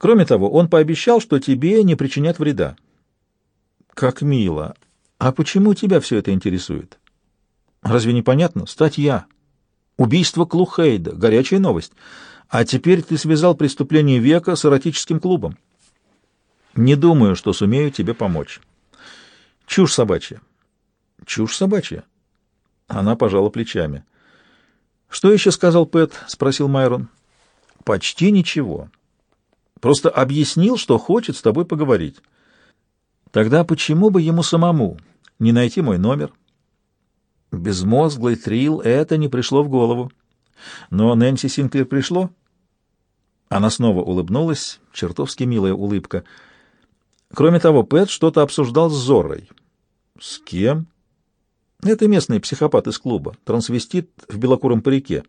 Кроме того, он пообещал, что тебе не причинят вреда. Как мило. А почему тебя все это интересует? Разве не понятно? Статья. Убийство Клухейда. Горячая новость. А теперь ты связал преступление века с эротическим клубом. Не думаю, что сумею тебе помочь. Чушь собачья. Чушь собачья. Она пожала плечами. Что еще сказал Пэт? спросил Майрон. Почти ничего. Просто объяснил, что хочет с тобой поговорить. Тогда почему бы ему самому не найти мой номер? Безмозглый трил это не пришло в голову. Но Нэнси Синклер пришло. Она снова улыбнулась, чертовски милая улыбка. Кроме того, Пэт что-то обсуждал с Зорой. С кем? Это местный психопат из клуба, трансвестит в белокуром парике.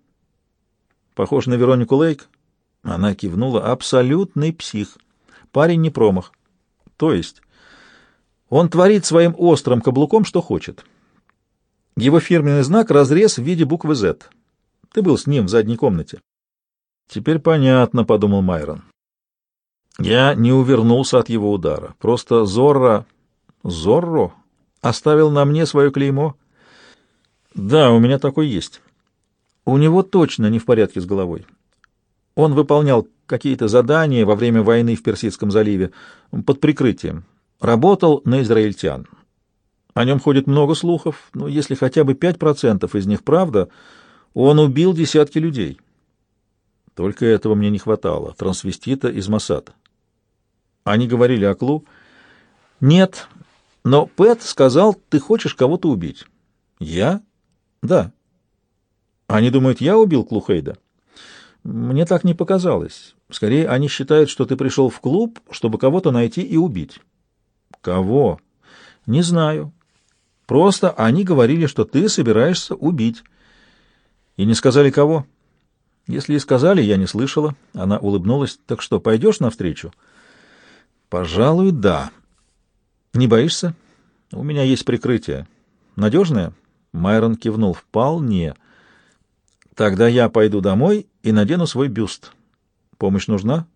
Похож на Веронику Лейк? Она кивнула. Абсолютный псих. Парень не промах. То есть он творит своим острым каблуком, что хочет. Его фирменный знак — разрез в виде буквы «Z». Ты был с ним в задней комнате. Теперь понятно, — подумал Майрон. Я не увернулся от его удара. Просто Зорро... Зорро оставил на мне свое клеймо. Да, у меня такой есть. У него точно не в порядке с головой. Он выполнял какие-то задания во время войны в Персидском заливе под прикрытием. Работал на израильтян. О нем ходит много слухов, но если хотя бы 5% из них правда, он убил десятки людей. Только этого мне не хватало, трансвестита из Масада. Они говорили о Клу. Нет, но Пэт сказал, ты хочешь кого-то убить. Я? Да. Они думают, я убил Клухейда? Мне так не показалось. Скорее, они считают, что ты пришел в клуб, чтобы кого-то найти и убить. Кого? Не знаю. Просто они говорили, что ты собираешься убить. И не сказали, кого? Если и сказали, я не слышала. Она улыбнулась. Так что, пойдешь навстречу? Пожалуй, да. Не боишься? У меня есть прикрытие. Надежное? Майрон кивнул. Вполне. Тогда я пойду домой и надену свой бюст. Помощь нужна?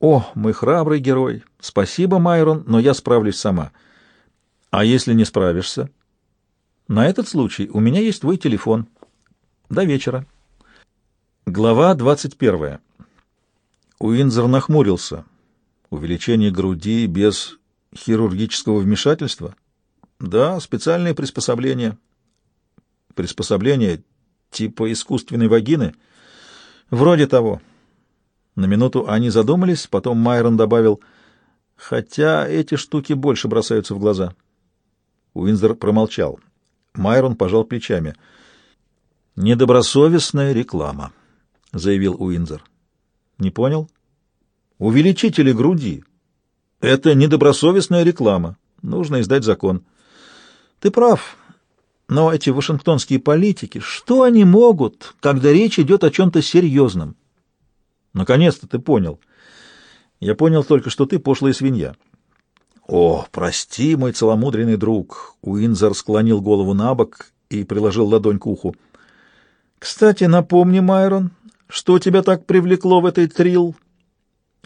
О, мой храбрый герой! Спасибо, Майрон, но я справлюсь сама. А если не справишься? На этот случай у меня есть твой телефон. До вечера. Глава 21. Уинзер нахмурился. Увеличение груди без хирургического вмешательства? Да, специальные приспособления. Приспособления типа искусственной вагины? Вроде того. На минуту они задумались, потом Майрон добавил, хотя эти штуки больше бросаются в глаза. Уинзер промолчал. Майрон пожал плечами. «Недобросовестная реклама», — заявил Уинзер. «Не понял?» «Увеличители груди. Это недобросовестная реклама. Нужно издать закон». «Ты прав. Но эти вашингтонские политики, что они могут, когда речь идет о чем-то серьезном?» «Наконец-то ты понял. Я понял только, что ты пошлая свинья». «О, прости, мой целомудренный друг!» Уинзер склонил голову на бок и приложил ладонь к уху. «Кстати, напомни, Майрон, что тебя так привлекло в этой трил?»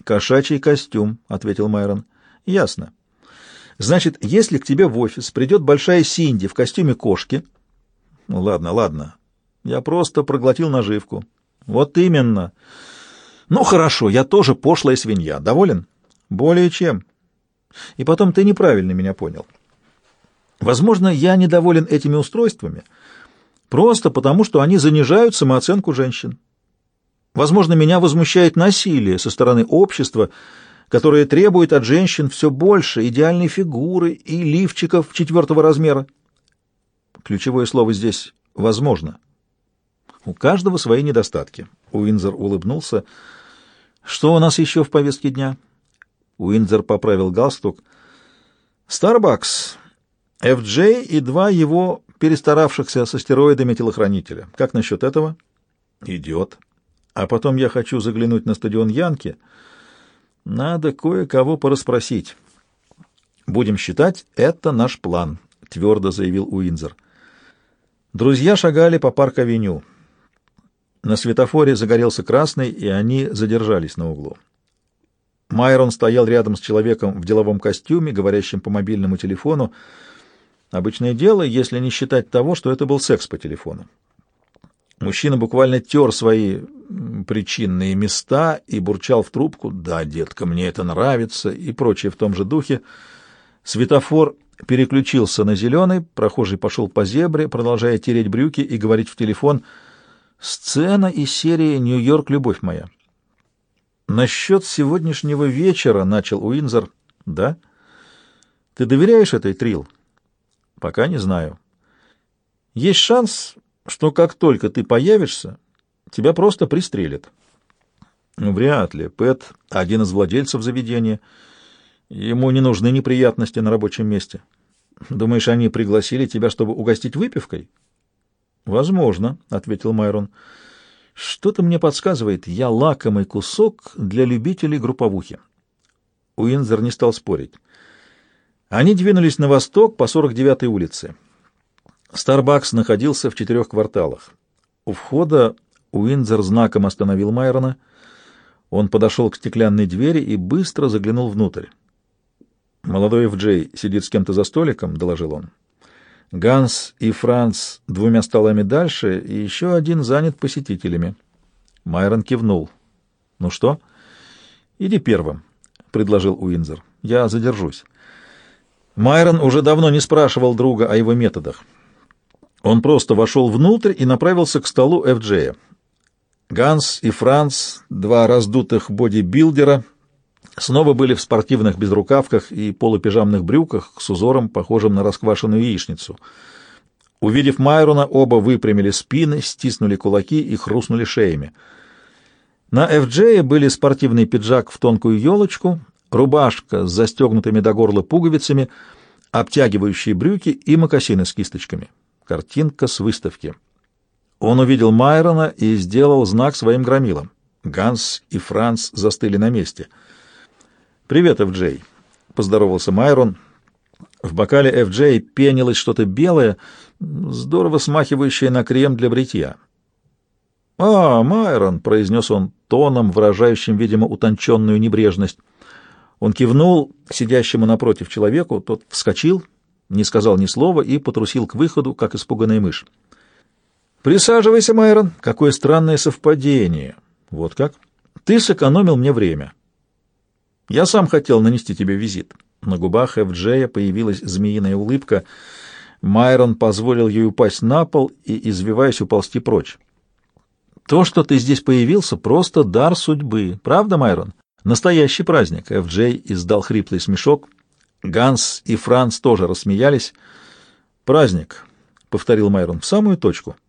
«Кошачий костюм», — ответил Майрон. «Ясно. Значит, если к тебе в офис придет большая Синди в костюме кошки...» «Ну, ладно, ладно. Я просто проглотил наживку». «Вот именно. Ну, хорошо, я тоже пошлая свинья. Доволен?» «Более чем». И потом ты неправильно меня понял. Возможно, я недоволен этими устройствами просто потому, что они занижают самооценку женщин. Возможно, меня возмущает насилие со стороны общества, которое требует от женщин все больше идеальной фигуры и лифчиков четвертого размера. Ключевое слово здесь «возможно». У каждого свои недостатки. Уинзер улыбнулся. Что у нас еще в повестке дня? Уинзер поправил галстук. «Starbucks, FJ и два его перестаравшихся со стероидами телохранителя. Как насчет этого?» «Идет. А потом я хочу заглянуть на стадион Янки. Надо кое-кого порасспросить. Будем считать, это наш план», — твердо заявил Уинзер. Друзья шагали по парк-авеню. На светофоре загорелся красный, и они задержались на углу. Майрон стоял рядом с человеком в деловом костюме, говорящим по мобильному телефону. Обычное дело, если не считать того, что это был секс по телефону. Мужчина буквально тер свои причинные места и бурчал в трубку «Да, детка, мне это нравится» и прочее в том же духе. Светофор переключился на зеленый, прохожий пошел по зебре, продолжая тереть брюки и говорить в телефон «Сцена из серии «Нью-Йорк, любовь моя». «Насчет сегодняшнего вечера», — начал Уинзер. «Да? Ты доверяешь этой Трил?» «Пока не знаю. Есть шанс, что как только ты появишься, тебя просто пристрелят». «Ну, вряд ли. Пэт — один из владельцев заведения». Ему не нужны неприятности на рабочем месте. Думаешь, они пригласили тебя, чтобы угостить выпивкой? Возможно, ответил Майрон. Что-то мне подсказывает, я лакомый кусок для любителей групповухи. Уинзер не стал спорить. Они двинулись на восток по 49-й улице. Старбакс находился в четырех кварталах. У входа Уинзер знаком остановил Майрона. Он подошел к стеклянной двери и быстро заглянул внутрь. «Молодой Эф-Джей сидит с кем-то за столиком», — доложил он. «Ганс и Франц двумя столами дальше, и еще один занят посетителями». Майрон кивнул. «Ну что?» «Иди первым», — предложил Уинзер. «Я задержусь». Майрон уже давно не спрашивал друга о его методах. Он просто вошел внутрь и направился к столу Эф-Джея. Ганс и Франц, два раздутых бодибилдера — снова были в спортивных безрукавках и полупижамных брюках с узором, похожим на расквашенную яичницу. Увидев Майрона, оба выпрямили спины, стиснули кулаки и хрустнули шеями. На Эф-Джее были спортивный пиджак в тонкую елочку, рубашка с застегнутыми до горла пуговицами, обтягивающие брюки и мокасины с кисточками. Картинка с выставки. Он увидел Майрона и сделал знак своим громилам. Ганс и Франц застыли на месте — «Привет, Эф-Джей», — поздоровался Майрон. В бокале Эф-Джей пенилось что-то белое, здорово смахивающее на крем для бритья. «А, Майрон», — произнес он тоном, выражающим, видимо, утонченную небрежность. Он кивнул сидящему напротив человеку, тот вскочил, не сказал ни слова и потрусил к выходу, как испуганная мышь. «Присаживайся, Майрон. Какое странное совпадение. Вот как? Ты сэкономил мне время. Я сам хотел нанести тебе визит. На губах Эф-Джея появилась змеиная улыбка. Майрон позволил ей упасть на пол и, извиваясь, уползти прочь. То, что ты здесь появился, просто дар судьбы. Правда, Майрон? Настоящий праздник. Эф-Джей издал хриплый смешок. Ганс и Франц тоже рассмеялись. Праздник, — повторил Майрон, — в самую точку. —